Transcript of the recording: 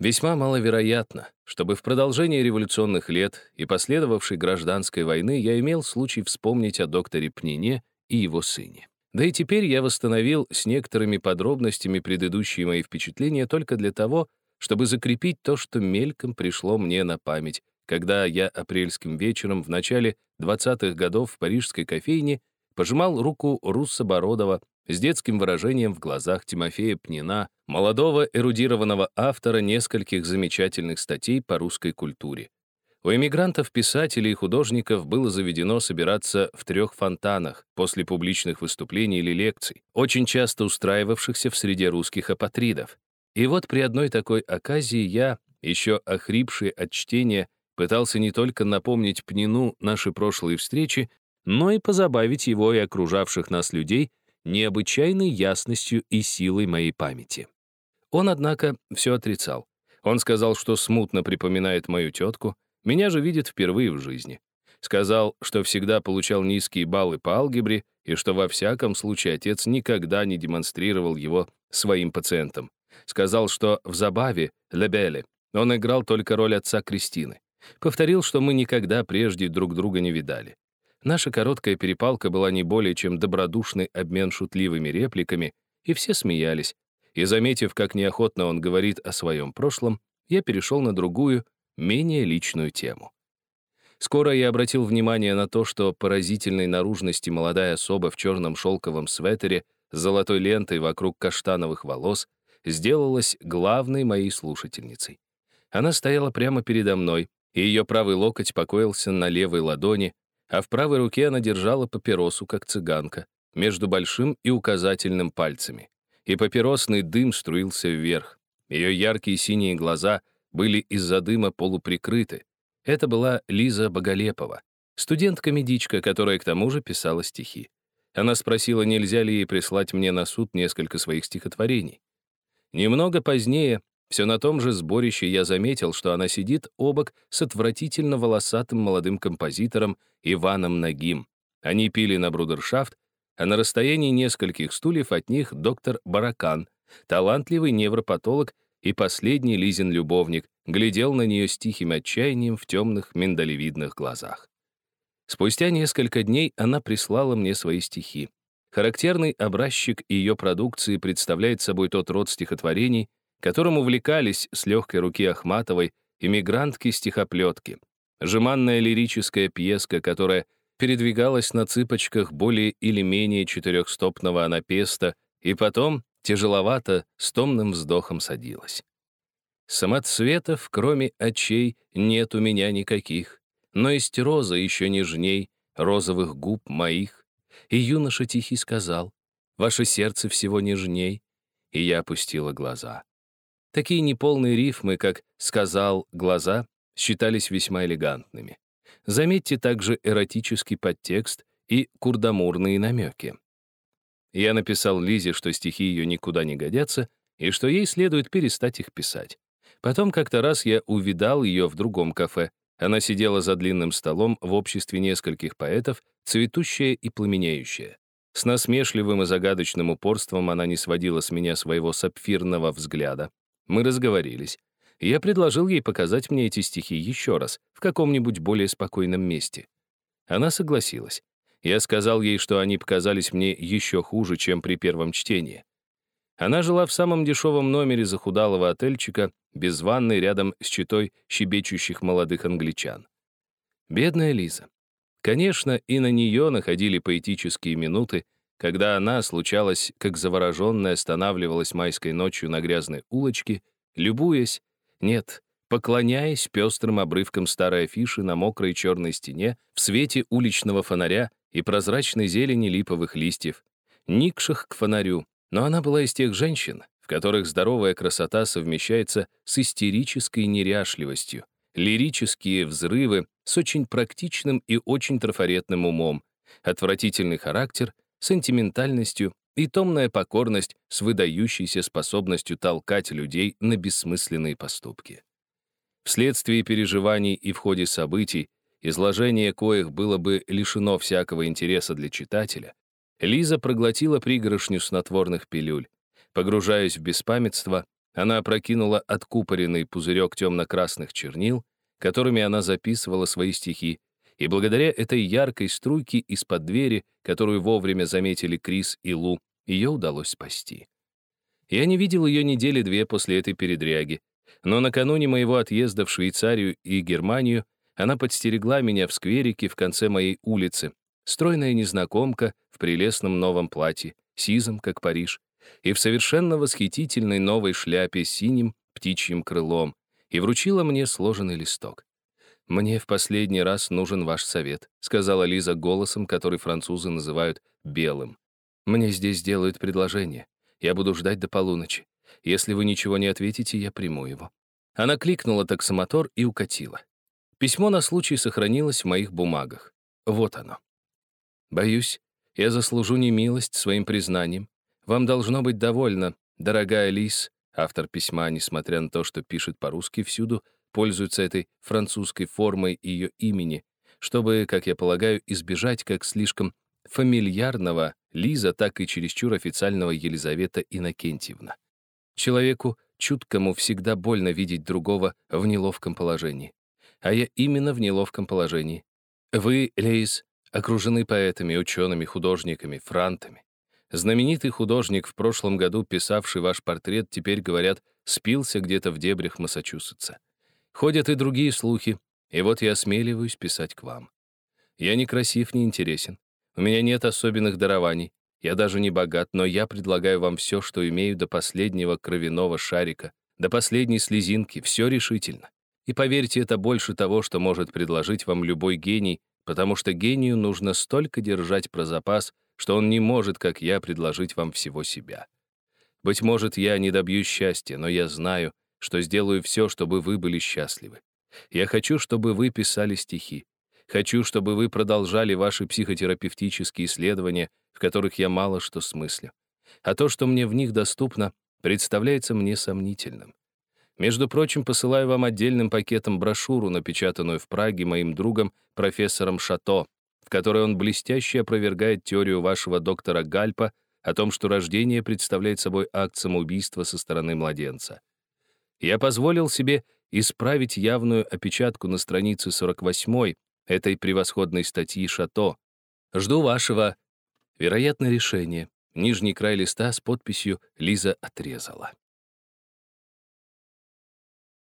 Весьма маловероятно, чтобы в продолжении революционных лет и последовавшей гражданской войны я имел случай вспомнить о докторе Пнине и его сыне. Да и теперь я восстановил с некоторыми подробностями предыдущие мои впечатления только для того, чтобы закрепить то, что мельком пришло мне на память, когда я апрельским вечером в начале 20-х годов в парижской кофейне пожимал руку Руссобородова с детским выражением в глазах Тимофея Пнина, молодого эрудированного автора нескольких замечательных статей по русской культуре. У эмигрантов, писателей и художников было заведено собираться в трех фонтанах после публичных выступлений или лекций, очень часто устраивавшихся в среде русских апатридов. И вот при одной такой оказии я, еще охрипший от чтения, пытался не только напомнить Пнину наши прошлые встречи, но и позабавить его и окружавших нас людей необычайной ясностью и силой моей памяти. Он, однако, все отрицал. Он сказал, что смутно припоминает мою тетку, меня же видит впервые в жизни. Сказал, что всегда получал низкие баллы по алгебре и что во всяком случае отец никогда не демонстрировал его своим пациентам. Сказал, что в забаве «Лебеле» он играл только роль отца Кристины. Повторил, что мы никогда прежде друг друга не видали. Наша короткая перепалка была не более чем добродушный обмен шутливыми репликами, и все смеялись. И заметив, как неохотно он говорит о своем прошлом, я перешел на другую, менее личную тему. Скоро я обратил внимание на то, что поразительной наружности молодая особа в черном шелковом свитере с золотой лентой вокруг каштановых волос сделалась главной моей слушательницей. Она стояла прямо передо мной, и ее правый локоть покоился на левой ладони, а в правой руке она держала папиросу, как цыганка, между большим и указательным пальцами. И папиросный дым струился вверх. Ее яркие синие глаза были из-за дыма полуприкрыты. Это была Лиза Боголепова, студентка-медичка, которая к тому же писала стихи. Она спросила, нельзя ли ей прислать мне на суд несколько своих стихотворений. Немного позднее все на том же сборище я заметил, что она сидит обок с отвратительно волосатым молодым композитором Иваном Нагим. Они пили на брудершафт, а на расстоянии нескольких стульев от них доктор Баракан, талантливый невропатолог и последний Лизин любовник, глядел на нее с тихим отчаянием в темных миндалевидных глазах. Спустя несколько дней она прислала мне свои стихи. Характерный образчик ее продукции представляет собой тот род стихотворений, которым увлекались с легкой руки Ахматовой иммигрантки-стихоплетки. Жеманная лирическая пьеска, которая передвигалась на цыпочках более или менее четырехстопного анапеста и потом, тяжеловато, с томным вздохом садилась. Самоцветов, кроме очей, нет у меня никаких, но есть роза еще нежней, розовых губ моих. И юноша тихий сказал, ваше сердце всего нежней, и я опустила глаза. Такие неполные рифмы, как «сказал», «глаза» считались весьма элегантными. Заметьте также эротический подтекст и курдамурные намеки. Я написал Лизе, что стихи ее никуда не годятся, и что ей следует перестать их писать. Потом как-то раз я увидал ее в другом кафе. Она сидела за длинным столом в обществе нескольких поэтов, цветущая и пламенеющая. С насмешливым и загадочным упорством она не сводила с меня своего сапфирного взгляда. Мы разговорились. Я предложил ей показать мне эти стихи еще раз, в каком-нибудь более спокойном месте. Она согласилась. Я сказал ей, что они показались мне еще хуже, чем при первом чтении. Она жила в самом дешевом номере захудалого отельчика, без ванной рядом с читой щебечущих молодых англичан. Бедная Лиза. Конечно, и на нее находили поэтические минуты, когда она, случалось, как завороженная, останавливалась майской ночью на грязной улочке, любуясь, нет, поклоняясь пестрым обрывкам старой афиши на мокрой черной стене в свете уличного фонаря и прозрачной зелени липовых листьев, никших к фонарю, но она была из тех женщин, в которых здоровая красота совмещается с истерической неряшливостью, лирические взрывы с очень практичным и очень трафаретным умом, отвратительный характер — сентиментальностью и томная покорность с выдающейся способностью толкать людей на бессмысленные поступки. Вследствие переживаний и в ходе событий, изложение коих было бы лишено всякого интереса для читателя, Лиза проглотила пригоршню снотворных пилюль. Погружаясь в беспамятство, Она опрокинула откупоренный пузырек темно-красных чернил, которыми она записывала свои стихи, и благодаря этой яркой струйке из-под двери, которую вовремя заметили Крис и Лу, ее удалось спасти. Я не видел ее недели две после этой передряги, но накануне моего отъезда в Швейцарию и Германию она подстерегла меня в скверике в конце моей улицы, стройная незнакомка в прелестном новом платье, сизом, как Париж, и в совершенно восхитительной новой шляпе с синим птичьим крылом, и вручила мне сложенный листок. «Мне в последний раз нужен ваш совет», сказала Лиза голосом, который французы называют «белым». «Мне здесь делают предложение. Я буду ждать до полуночи. Если вы ничего не ответите, я приму его». Она кликнула таксомотор и укатила. Письмо на случай сохранилось в моих бумагах. Вот оно. «Боюсь, я заслужу немилость своим признанием. Вам должно быть довольно, дорогая Лис». Автор письма, несмотря на то, что пишет по-русски всюду, пользуется этой французской формой ее имени, чтобы, как я полагаю, избежать как слишком фамильярного Лиза, так и чересчур официального Елизавета Иннокентьевна. Человеку, чуткому, всегда больно видеть другого в неловком положении. А я именно в неловком положении. Вы, Лейс, окружены поэтами, учеными, художниками, франтами. Знаменитый художник, в прошлом году писавший ваш портрет, теперь, говорят, спился где-то в дебрях Массачусетса. Ходят и другие слухи, и вот я осмеливаюсь писать к вам. Я не красив, не интересен. У меня нет особенных дарований. Я даже не богат, но я предлагаю вам все, что имею до последнего кровяного шарика, до последней слезинки, все решительно. И поверьте, это больше того, что может предложить вам любой гений, потому что гению нужно столько держать про запас, что он не может, как я, предложить вам всего себя. Быть может, я не добьюсь счастья, но я знаю, что сделаю все, чтобы вы были счастливы. Я хочу, чтобы вы писали стихи. Хочу, чтобы вы продолжали ваши психотерапевтические исследования, в которых я мало что смыслю. А то, что мне в них доступно, представляется мне сомнительным. Между прочим, посылаю вам отдельным пакетом брошюру, напечатанную в Праге моим другом, профессором Шато, в которой он блестяще опровергает теорию вашего доктора Гальпа о том, что рождение представляет собой акт самоубийства со стороны младенца. Я позволил себе исправить явную опечатку на странице 48 этой превосходной статьи Шато. Жду вашего, вероятно, решения. Нижний край листа с подписью «Лиза отрезала».